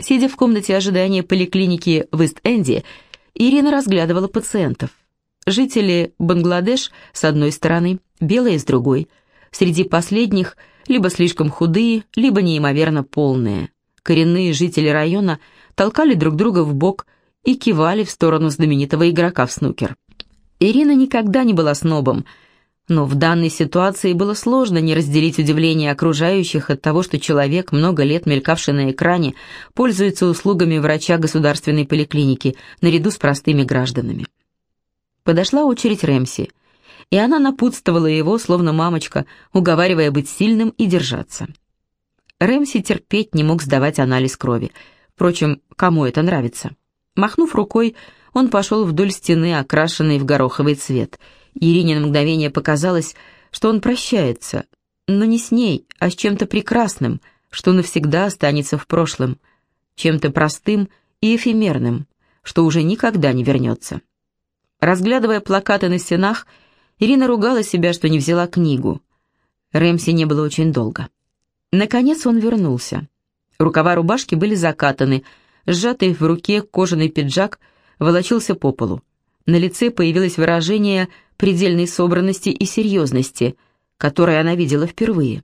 Сидя в комнате ожидания поликлиники в Ист-Энде, Ирина разглядывала пациентов. Жители Бангладеш с одной стороны, белые с другой. Среди последних либо слишком худые, либо неимоверно полные. Коренные жители района толкали друг друга в бок и кивали в сторону знаменитого игрока в снукер. Ирина никогда не была снобом, но в данной ситуации было сложно не разделить удивление окружающих от того, что человек, много лет мелькавший на экране, пользуется услугами врача государственной поликлиники наряду с простыми гражданами. Подошла очередь Рэмси, и она напутствовала его, словно мамочка, уговаривая быть сильным и держаться. Рэмси терпеть не мог сдавать анализ крови. Впрочем, кому это нравится? Махнув рукой, он пошел вдоль стены, окрашенной в гороховый цвет. Ирине на мгновение показалось, что он прощается, но не с ней, а с чем-то прекрасным, что навсегда останется в прошлом, чем-то простым и эфемерным, что уже никогда не вернется. Разглядывая плакаты на стенах, Ирина ругала себя, что не взяла книгу. Рэмси не было очень долго. Наконец он вернулся. Рукава рубашки были закатаны, сжатый в руке кожаный пиджак волочился по полу. На лице появилось выражение предельной собранности и серьезности, которое она видела впервые.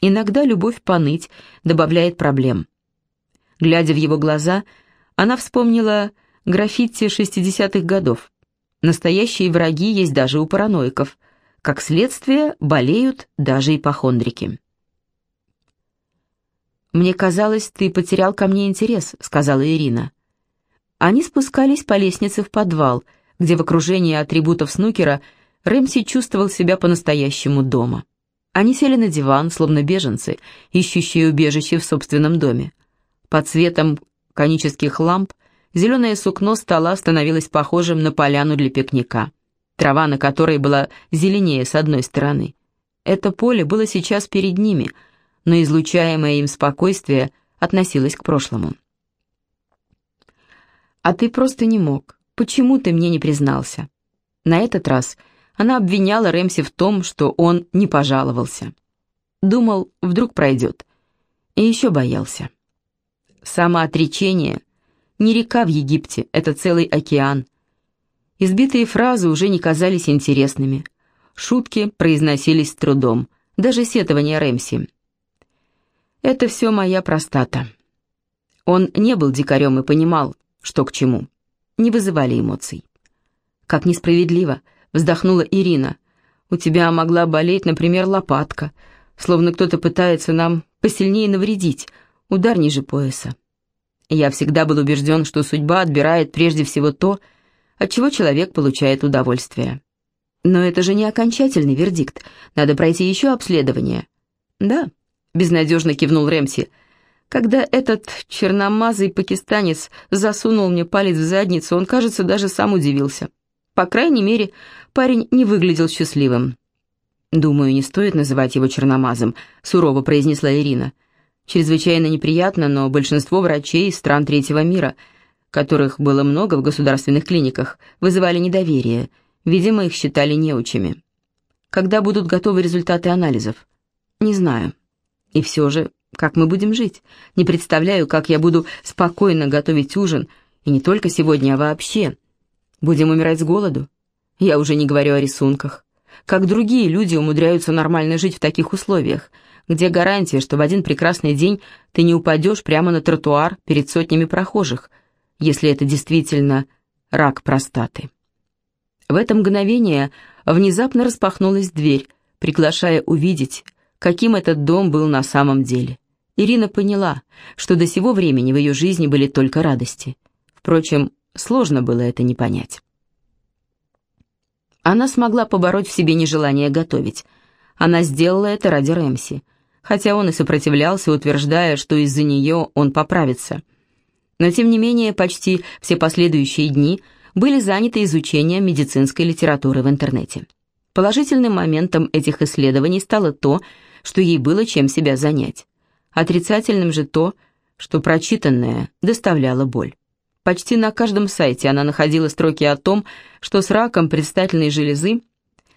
Иногда любовь поныть добавляет проблем. Глядя в его глаза, она вспомнила граффити 60-х годов. Настоящие враги есть даже у параноиков. Как следствие, болеют даже ипохондрики. «Мне казалось, ты потерял ко мне интерес», — сказала Ирина. Они спускались по лестнице в подвал, где в окружении атрибутов снукера Рэмси чувствовал себя по-настоящему дома. Они сели на диван, словно беженцы, ищущие убежище в собственном доме. Под светом конических ламп зеленое сукно стола становилось похожим на поляну для пикника, трава на которой была зеленее с одной стороны. Это поле было сейчас перед ними — но излучаемое им спокойствие относилось к прошлому. «А ты просто не мог. Почему ты мне не признался?» На этот раз она обвиняла Рэмси в том, что он не пожаловался. Думал, вдруг пройдет. И еще боялся. Самоотречение — не река в Египте, это целый океан. Избитые фразы уже не казались интересными. Шутки произносились с трудом, даже сетования Рэмси. Это все моя простата. Он не был дикарем и понимал, что к чему. Не вызывали эмоций. Как несправедливо, вздохнула Ирина. У тебя могла болеть, например, лопатка, словно кто-то пытается нам посильнее навредить, удар ниже пояса. Я всегда был убежден, что судьба отбирает прежде всего то, от чего человек получает удовольствие. Но это же не окончательный вердикт, надо пройти еще обследование. Да, безнадежно кивнул Рэмси. Когда этот черномазый пакистанец засунул мне палец в задницу, он, кажется, даже сам удивился. По крайней мере, парень не выглядел счастливым. «Думаю, не стоит называть его черномазом», — сурово произнесла Ирина. «Чрезвычайно неприятно, но большинство врачей из стран третьего мира, которых было много в государственных клиниках, вызывали недоверие. Видимо, их считали неучами. Когда будут готовы результаты анализов? Не знаю». И все же, как мы будем жить? Не представляю, как я буду спокойно готовить ужин, и не только сегодня, а вообще. Будем умирать с голоду? Я уже не говорю о рисунках. Как другие люди умудряются нормально жить в таких условиях? Где гарантия, что в один прекрасный день ты не упадешь прямо на тротуар перед сотнями прохожих, если это действительно рак простаты? В это мгновение внезапно распахнулась дверь, приглашая увидеть, каким этот дом был на самом деле. Ирина поняла, что до сего времени в ее жизни были только радости. Впрочем, сложно было это не понять. Она смогла побороть в себе нежелание готовить. Она сделала это ради Рэмси, хотя он и сопротивлялся, утверждая, что из-за нее он поправится. Но тем не менее, почти все последующие дни были заняты изучением медицинской литературы в интернете. Положительным моментом этих исследований стало то, что ей было чем себя занять. Отрицательным же то, что прочитанное доставляло боль. Почти на каждом сайте она находила строки о том, что с раком предстательной железы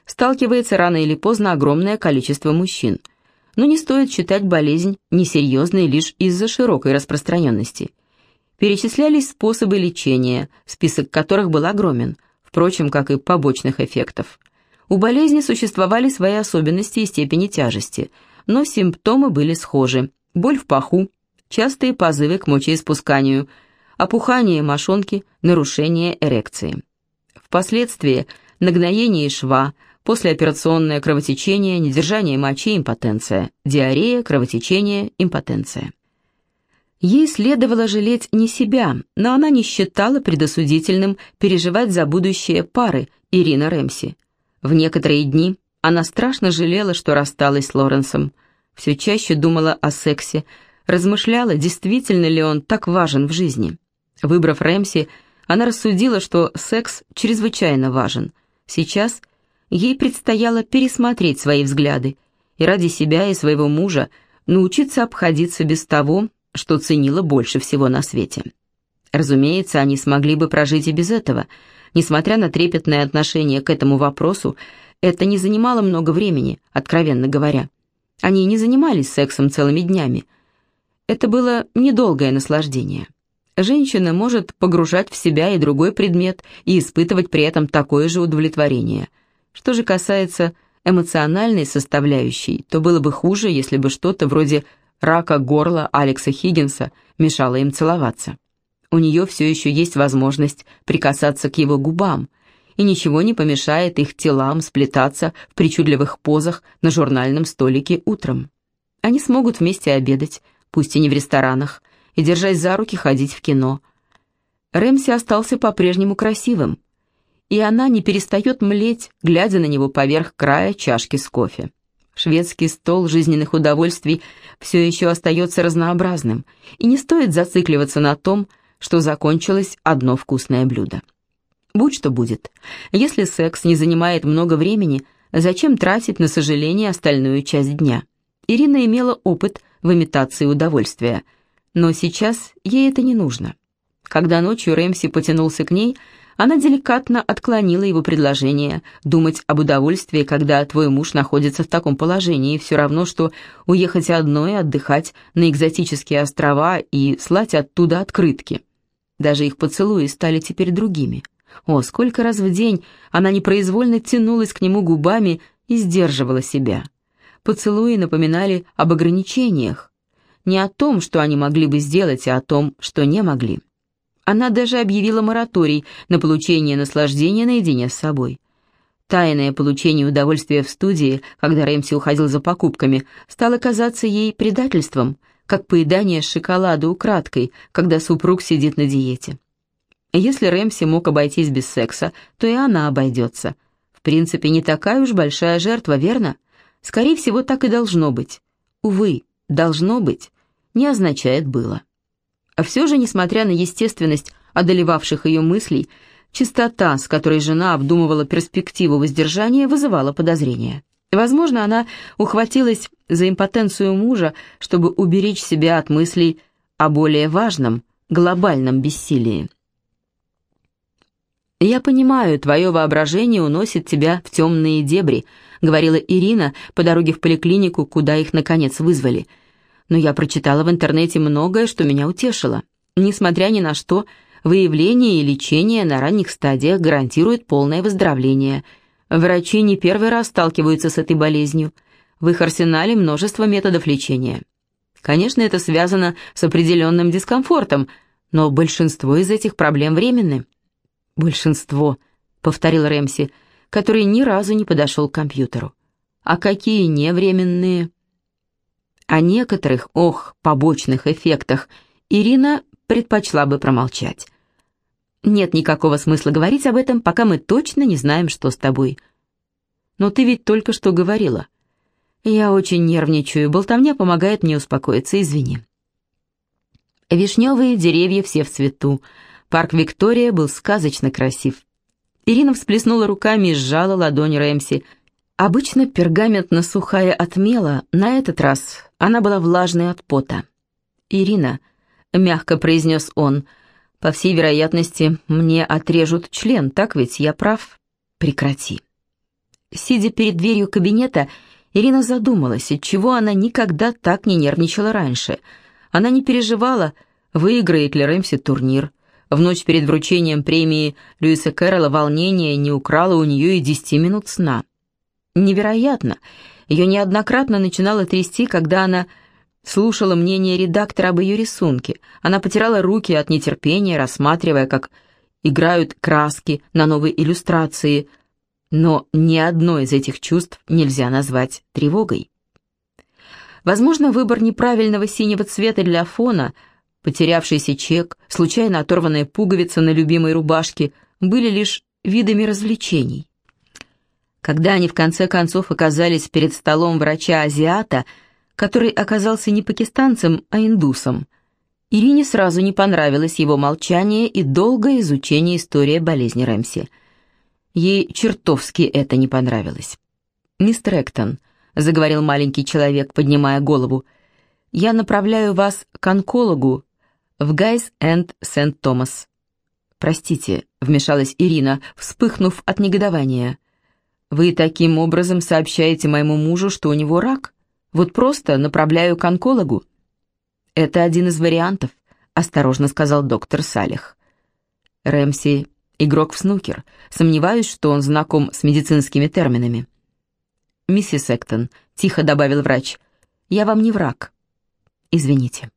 сталкивается рано или поздно огромное количество мужчин. Но не стоит считать болезнь несерьезной лишь из-за широкой распространенности – Перечислялись способы лечения, список которых был огромен, впрочем, как и побочных эффектов. У болезни существовали свои особенности и степени тяжести, но симптомы были схожи. Боль в паху, частые позывы к мочеиспусканию, опухание мошонки, нарушение эрекции. Впоследствии нагноение шва, послеоперационное кровотечение, недержание мочи, импотенция, диарея, кровотечение, импотенция. Ей следовало жалеть не себя, но она не считала предосудительным переживать за будущее пары Ирина Рэмси. В некоторые дни она страшно жалела, что рассталась с Лоренсом, все чаще думала о сексе, размышляла, действительно ли он так важен в жизни. Выбрав Рэмси, она рассудила, что секс чрезвычайно важен. Сейчас ей предстояло пересмотреть свои взгляды и ради себя и своего мужа научиться обходиться без того, что ценила больше всего на свете. Разумеется, они смогли бы прожить и без этого. Несмотря на трепетное отношение к этому вопросу, это не занимало много времени, откровенно говоря. Они не занимались сексом целыми днями. Это было недолгое наслаждение. Женщина может погружать в себя и другой предмет и испытывать при этом такое же удовлетворение. Что же касается эмоциональной составляющей, то было бы хуже, если бы что-то вроде рака горла Алекса Хиггинса мешало им целоваться. У нее все еще есть возможность прикасаться к его губам, и ничего не помешает их телам сплетаться в причудливых позах на журнальном столике утром. Они смогут вместе обедать, пусть и не в ресторанах, и, держась за руки, ходить в кино. Рэмси остался по-прежнему красивым, и она не перестает млеть, глядя на него поверх края чашки с кофе. Шведский стол жизненных удовольствий все еще остается разнообразным, и не стоит зацикливаться на том, что закончилось одно вкусное блюдо. Будь что будет. Если секс не занимает много времени, зачем тратить на сожаление остальную часть дня? Ирина имела опыт в имитации удовольствия, но сейчас ей это не нужно. Когда ночью Рэмси потянулся к ней, она деликатно отклонила его предложение. Думать об удовольствии, когда твой муж находится в таком положении, все равно, что уехать одной, отдыхать на экзотические острова и слать оттуда открытки. Даже их поцелуи стали теперь другими. О, сколько раз в день она непроизвольно тянулась к нему губами и сдерживала себя. Поцелуи напоминали об ограничениях. Не о том, что они могли бы сделать, а о том, что не могли. Она даже объявила мораторий на получение наслаждения наедине с собой. Тайное получение удовольствия в студии, когда Рэмси уходил за покупками, стало казаться ей предательством, как поедание шоколада украдкой, когда супруг сидит на диете. Если Рэмси мог обойтись без секса, то и она обойдется. В принципе, не такая уж большая жертва, верно? Скорее всего, так и должно быть. Увы, «должно быть» не означает «было». А все же, несмотря на естественность одолевавших ее мыслей, чистота, с которой жена обдумывала перспективу воздержания, вызывала подозрения. Возможно, она ухватилась за импотенцию мужа, чтобы уберечь себя от мыслей о более важном, глобальном бессилии. «Я понимаю, твое воображение уносит тебя в темные дебри», говорила Ирина по дороге в поликлинику, куда их, наконец, вызвали. «Но я прочитала в интернете многое, что меня утешило. Несмотря ни на что, выявление и лечение на ранних стадиях гарантирует полное выздоровление. Врачи не первый раз сталкиваются с этой болезнью. В их арсенале множество методов лечения. Конечно, это связано с определенным дискомфортом, но большинство из этих проблем временны. «Большинство», — повторил Рэмси, который ни разу не подошел к компьютеру. «А какие невременные?» О некоторых, ох, побочных эффектах Ирина предпочла бы промолчать. «Нет никакого смысла говорить об этом, пока мы точно не знаем, что с тобой». «Но ты ведь только что говорила». «Я очень нервничаю, болтовня помогает мне успокоиться, извини». Вишневые деревья все в цвету, Парк Виктория был сказочно красив. Ирина всплеснула руками и сжала ладонь Рэмси. Обычно пергаментно-сухая отмела, на этот раз она была влажной от пота. «Ирина», — мягко произнес он, — «по всей вероятности, мне отрежут член, так ведь я прав?» «Прекрати». Сидя перед дверью кабинета, Ирина задумалась, отчего она никогда так не нервничала раньше. Она не переживала, Выиграет ли Рэмси турнир? В ночь перед вручением премии Льюиса Кэрролла волнение не украло у нее и десяти минут сна. Невероятно. Ее неоднократно начинало трясти, когда она слушала мнение редактора об ее рисунке. Она потирала руки от нетерпения, рассматривая, как играют краски на новой иллюстрации, но ни одно из этих чувств нельзя назвать тревогой. Возможно, выбор неправильного синего цвета для фона, потерявшийся чек, случайно оторванная пуговица на любимой рубашке были лишь видами развлечений. Когда они в конце концов оказались перед столом врача-азиата, который оказался не пакистанцем, а индусом, Ирине сразу не понравилось его молчание и долгое изучение истории болезни Рэмси. Ей чертовски это не понравилось. «Мистер Эктон», — заговорил маленький человек, поднимая голову, — «я направляю вас к онкологу в Гайс энд Сент-Томас». «Простите», — вмешалась Ирина, вспыхнув от негодования. «Вы таким образом сообщаете моему мужу, что у него рак? Вот просто направляю к онкологу». «Это один из вариантов», — осторожно сказал доктор Салих. «Рэмси — игрок в снукер. Сомневаюсь, что он знаком с медицинскими терминами». «Миссис Эктон», — тихо добавил врач, — «я вам не враг». «Извините».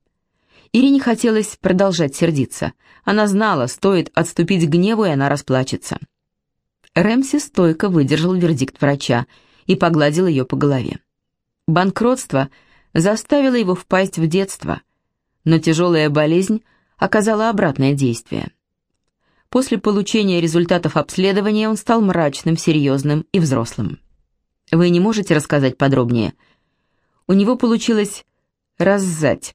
Ирине хотелось продолжать сердиться. Она знала, стоит отступить к гневу, и она расплачется. Рэмси стойко выдержал вердикт врача и погладил ее по голове. Банкротство заставило его впасть в детство, но тяжелая болезнь оказала обратное действие. После получения результатов обследования он стал мрачным, серьезным и взрослым. Вы не можете рассказать подробнее? У него получилось раззать.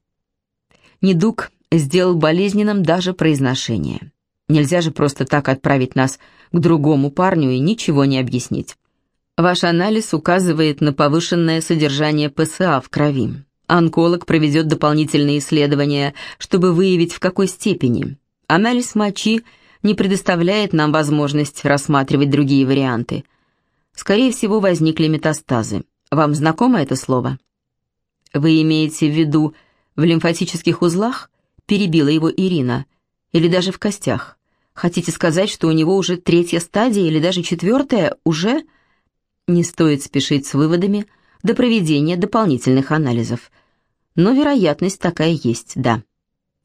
Недуг сделал болезненным даже произношение. Нельзя же просто так отправить нас к другому парню и ничего не объяснить. Ваш анализ указывает на повышенное содержание ПСА в крови. Онколог проведет дополнительные исследования, чтобы выявить в какой степени. Анализ мочи не предоставляет нам возможность рассматривать другие варианты. Скорее всего, возникли метастазы. Вам знакомо это слово? Вы имеете в виду в лимфатических узлах? Перебила его Ирина. Или даже в костях? Хотите сказать, что у него уже третья стадия или даже четвертая уже... Не стоит спешить с выводами до проведения дополнительных анализов. Но вероятность такая есть, да.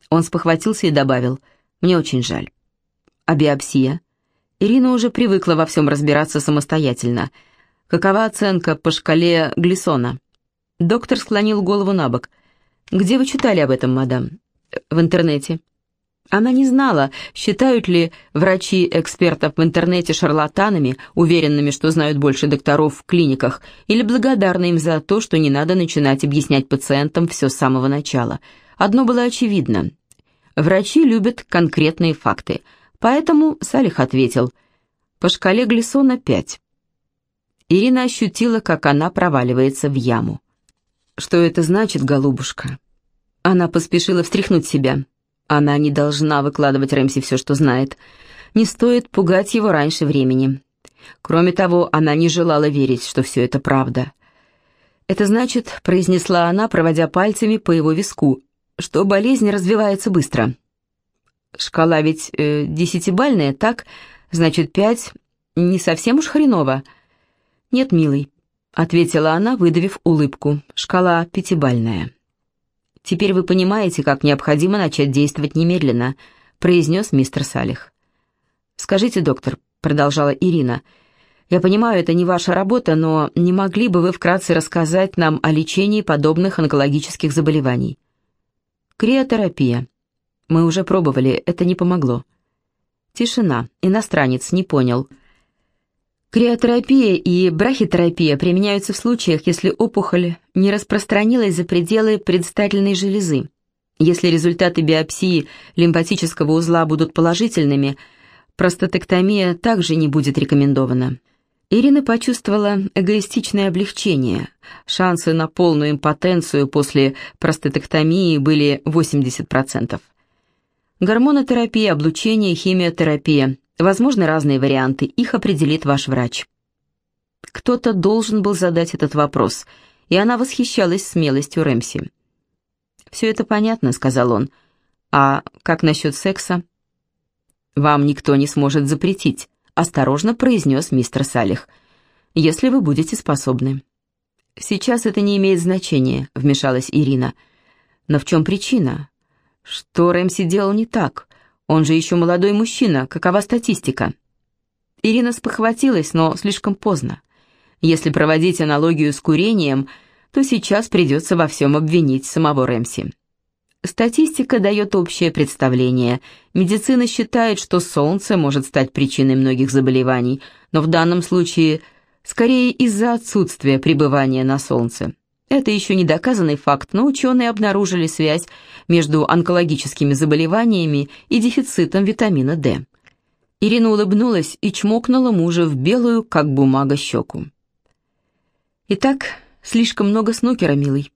Он спохватился и добавил, «Мне очень жаль». А биопсия? Ирина уже привыкла во всем разбираться самостоятельно. Какова оценка по шкале Глисона? Доктор склонил голову на бок. «Где вы читали об этом, мадам?» «В интернете». Она не знала, считают ли врачи экспертов в интернете шарлатанами, уверенными, что знают больше докторов в клиниках, или благодарны им за то, что не надо начинать объяснять пациентам все с самого начала. Одно было очевидно. Врачи любят конкретные факты, поэтому Салих ответил, по шкале Глисона 5. Ирина ощутила, как она проваливается в яму. «Что это значит, голубушка?» Она поспешила встряхнуть себя. Она не должна выкладывать Рэмси все, что знает. Не стоит пугать его раньше времени. Кроме того, она не желала верить, что все это правда. «Это значит», — произнесла она, проводя пальцами по его виску, «что болезнь развивается быстро». «Шкала ведь э, десятибальная, так? Значит, пять не совсем уж хреново». «Нет, милый», — ответила она, выдавив улыбку. «Шкала пятибальная». «Теперь вы понимаете, как необходимо начать действовать немедленно», — произнес мистер Салих. «Скажите, доктор», — продолжала Ирина, — «я понимаю, это не ваша работа, но не могли бы вы вкратце рассказать нам о лечении подобных онкологических заболеваний?» «Криотерапия. Мы уже пробовали, это не помогло». Тишина. Иностранец не понял. Криотерапия и брахитерапия применяются в случаях, если опухоль не распространилась за пределы предстательной железы. Если результаты биопсии лимфатического узла будут положительными, простатектомия также не будет рекомендована. Ирина почувствовала эгоистичное облегчение. Шансы на полную импотенцию после простатектомии были 80%. Гормонотерапия, облучение, химиотерапия Возможны разные варианты, их определит ваш врач. Кто-то должен был задать этот вопрос, и она восхищалась смелостью Рэмси. «Все это понятно», — сказал он. А как насчет секса? Вам никто не сможет запретить, осторожно произнес мистер Салих, если вы будете способны. Сейчас это не имеет значения, вмешалась Ирина. Но в чем причина? Что Рэмси делал не так? Он же еще молодой мужчина, какова статистика? Ирина спохватилась, но слишком поздно. Если проводить аналогию с курением, то сейчас придется во всем обвинить самого Рэмси. Статистика дает общее представление. Медицина считает, что солнце может стать причиной многих заболеваний, но в данном случае скорее из-за отсутствия пребывания на солнце. Это еще не доказанный факт, но ученые обнаружили связь между онкологическими заболеваниями и дефицитом витамина D. Ирина улыбнулась и чмокнула мужа в белую, как бумага, щеку. «Итак, слишком много снукера, милый.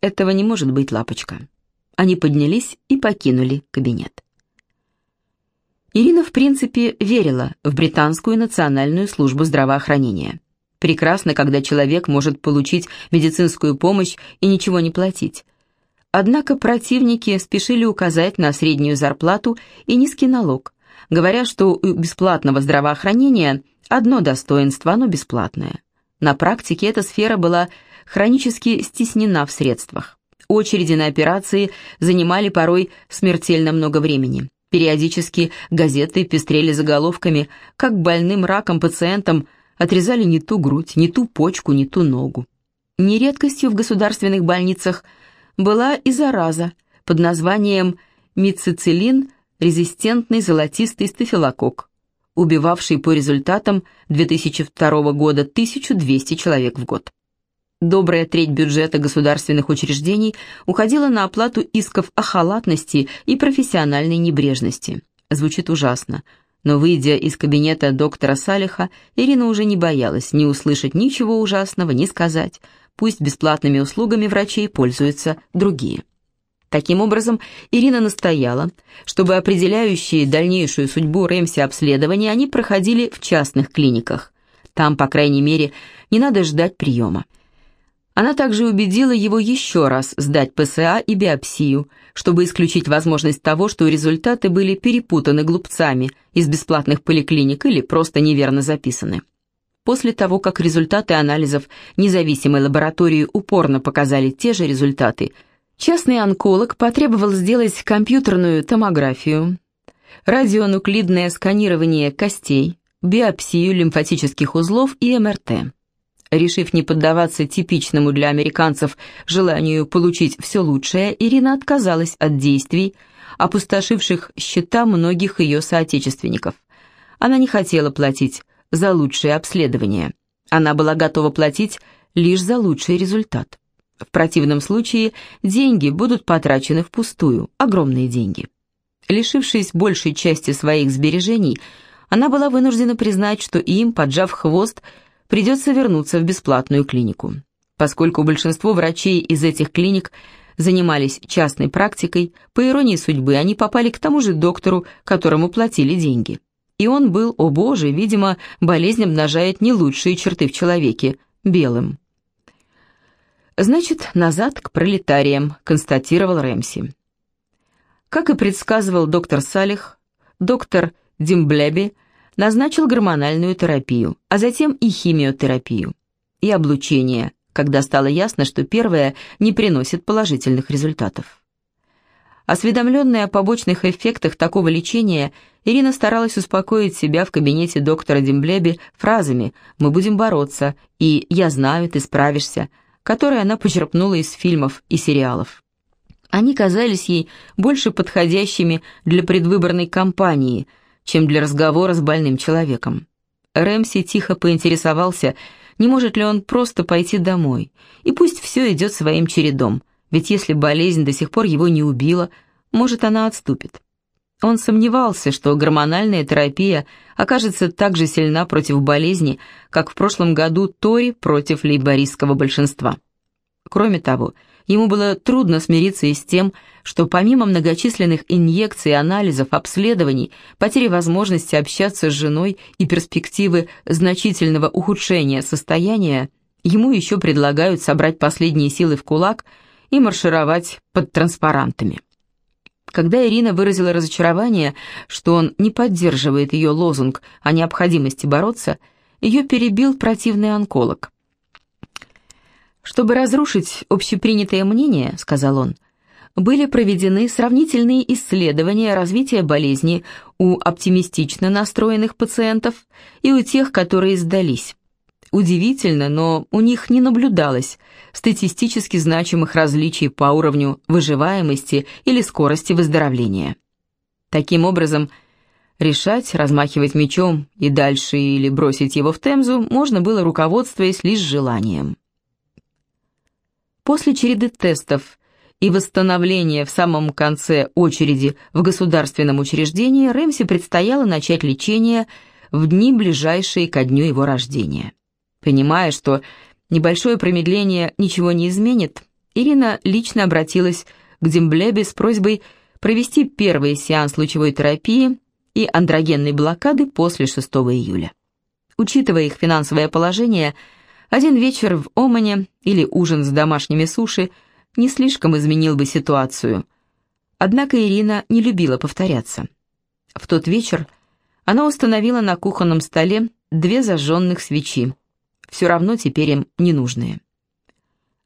Этого не может быть, лапочка». Они поднялись и покинули кабинет. Ирина, в принципе, верила в британскую национальную службу здравоохранения. Прекрасно, когда человек может получить медицинскую помощь и ничего не платить. Однако противники спешили указать на среднюю зарплату и низкий налог, говоря, что у бесплатного здравоохранения одно достоинство, оно бесплатное. На практике эта сфера была хронически стеснена в средствах. Очереди на операции занимали порой смертельно много времени. Периодически газеты пестрели заголовками, как больным раком пациентам отрезали не ту грудь, не ту почку, не ту ногу. Нередкостью в государственных больницах была и зараза под названием мицицилин резистентный золотистый стафилококк, убивавший по результатам 2002 года 1200 человек в год. Добрая треть бюджета государственных учреждений уходила на оплату исков о халатности и профессиональной небрежности. Звучит ужасно, но, выйдя из кабинета доктора Салиха, Ирина уже не боялась ни услышать ничего ужасного, ни сказать. Пусть бесплатными услугами врачей пользуются другие. Таким образом, Ирина настояла, чтобы определяющие дальнейшую судьбу Рэмси обследования они проходили в частных клиниках. Там, по крайней мере, не надо ждать приема. Она также убедила его еще раз сдать ПСА и биопсию, чтобы исключить возможность того, что результаты были перепутаны глупцами из бесплатных поликлиник или просто неверно записаны. После того, как результаты анализов независимой лаборатории упорно показали те же результаты, частный онколог потребовал сделать компьютерную томографию, радионуклидное сканирование костей, биопсию лимфатических узлов и МРТ. Решив не поддаваться типичному для американцев желанию получить все лучшее, Ирина отказалась от действий, опустошивших счета многих ее соотечественников. Она не хотела платить за лучшее обследование. Она была готова платить лишь за лучший результат. В противном случае деньги будут потрачены впустую, огромные деньги. Лишившись большей части своих сбережений, она была вынуждена признать, что им, поджав хвост, придется вернуться в бесплатную клинику. Поскольку большинство врачей из этих клиник занимались частной практикой, по иронии судьбы они попали к тому же доктору, которому платили деньги. И он был, о боже, видимо, болезнь обнажает не лучшие черты в человеке, белым. «Значит, назад к пролетариям», — констатировал Рэмси. Как и предсказывал доктор Салих, доктор Димблеби назначил гормональную терапию, а затем и химиотерапию, и облучение, когда стало ясно, что первое не приносит положительных результатов. Осведомленная о побочных эффектах такого лечения, Ирина старалась успокоить себя в кабинете доктора Демблеби фразами «Мы будем бороться» и «Я знаю, ты справишься», которые она почерпнула из фильмов и сериалов. Они казались ей больше подходящими для предвыборной кампании – чем для разговора с больным человеком. Рэмси тихо поинтересовался, не может ли он просто пойти домой, и пусть все идет своим чередом, ведь если болезнь до сих пор его не убила, может, она отступит. Он сомневался, что гормональная терапия окажется так же сильна против болезни, как в прошлом году Тори против лейбористского большинства. Кроме того, Ему было трудно смириться и с тем, что помимо многочисленных инъекций, анализов, обследований, потери возможности общаться с женой и перспективы значительного ухудшения состояния, ему еще предлагают собрать последние силы в кулак и маршировать под транспарантами. Когда Ирина выразила разочарование, что он не поддерживает ее лозунг о необходимости бороться, ее перебил противный онколог. «Чтобы разрушить общепринятое мнение, — сказал он, — были проведены сравнительные исследования развития болезни у оптимистично настроенных пациентов и у тех, которые сдались. Удивительно, но у них не наблюдалось статистически значимых различий по уровню выживаемости или скорости выздоровления. Таким образом, решать, размахивать мечом и дальше или бросить его в Темзу можно было, руководствуясь лишь желанием. После череды тестов и восстановления в самом конце очереди в государственном учреждении Рэмси предстояло начать лечение в дни, ближайшие ко дню его рождения. Понимая, что небольшое промедление ничего не изменит, Ирина лично обратилась к Демблебе с просьбой провести первый сеанс лучевой терапии и андрогенной блокады после 6 июля. Учитывая их финансовое положение, один вечер в Омане или ужин с домашними суши не слишком изменил бы ситуацию. Однако Ирина не любила повторяться. В тот вечер она установила на кухонном столе две зажженных свечи, все равно теперь им не нужные.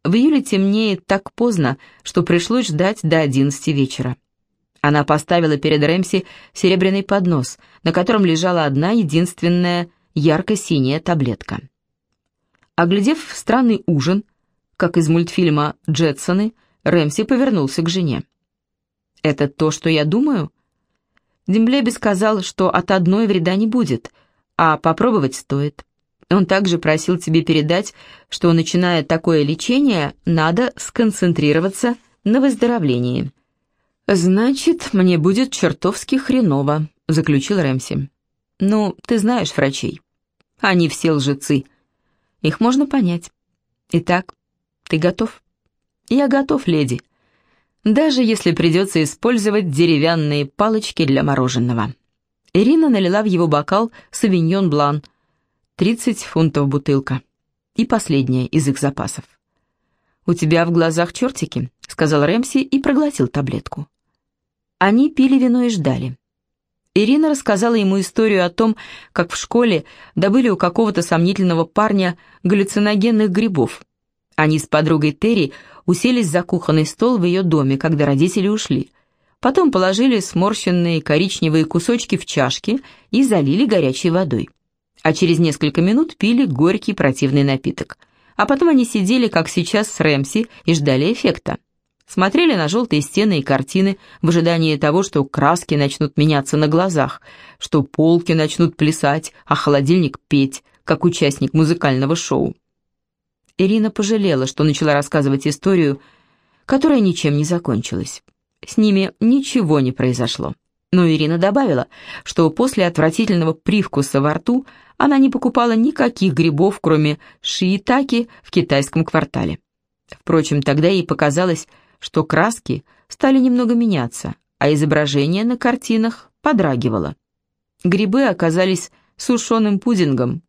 В июле темнеет так поздно, что пришлось ждать до 11 вечера. Она поставила перед Рэмси серебряный поднос, на котором лежала одна единственная ярко-синяя таблетка. Оглядев странный ужин, как из мультфильма «Джетсоны», Рэмси повернулся к жене. «Это то, что я думаю?» Демблеби сказал, что от одной вреда не будет, а попробовать стоит. Он также просил тебе передать, что, начиная такое лечение, надо сконцентрироваться на выздоровлении. «Значит, мне будет чертовски хреново», — заключил Рэмси. «Ну, ты знаешь врачей. Они все лжецы. Их можно понять. Итак, ты готов?» «Я готов, леди. Даже если придется использовать деревянные палочки для мороженого». Ирина налила в его бокал савиньон блан — 30 фунтов бутылка. И последняя из их запасов. «У тебя в глазах чертики», — сказал Рэмси и проглотил таблетку. Они пили вино и ждали. Ирина рассказала ему историю о том, как в школе добыли у какого-то сомнительного парня галлюциногенных грибов. Они с подругой Терри уселись за кухонный стол в ее доме, когда родители ушли. Потом положили сморщенные коричневые кусочки в чашки и залили горячей водой а через несколько минут пили горький противный напиток. А потом они сидели, как сейчас, с Рэмси и ждали эффекта. Смотрели на желтые стены и картины в ожидании того, что краски начнут меняться на глазах, что полки начнут плясать, а холодильник петь, как участник музыкального шоу. Ирина пожалела, что начала рассказывать историю, которая ничем не закончилась. С ними ничего не произошло. Но Ирина добавила, что после отвратительного привкуса во рту она не покупала никаких грибов, кроме шиитаки в китайском квартале. Впрочем, тогда ей показалось, что краски стали немного меняться, а изображение на картинах подрагивало. Грибы оказались сушеным пудингом.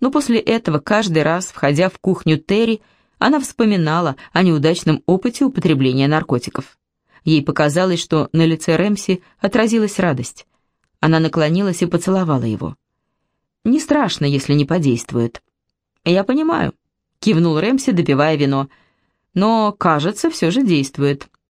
Но после этого каждый раз, входя в кухню Терри, она вспоминала о неудачном опыте употребления наркотиков. Ей показалось, что на лице Рэмси отразилась радость. Она наклонилась и поцеловала его. «Не страшно, если не подействует». «Я понимаю», — кивнул Рэмси, допивая вино. «Но, кажется, все же действует.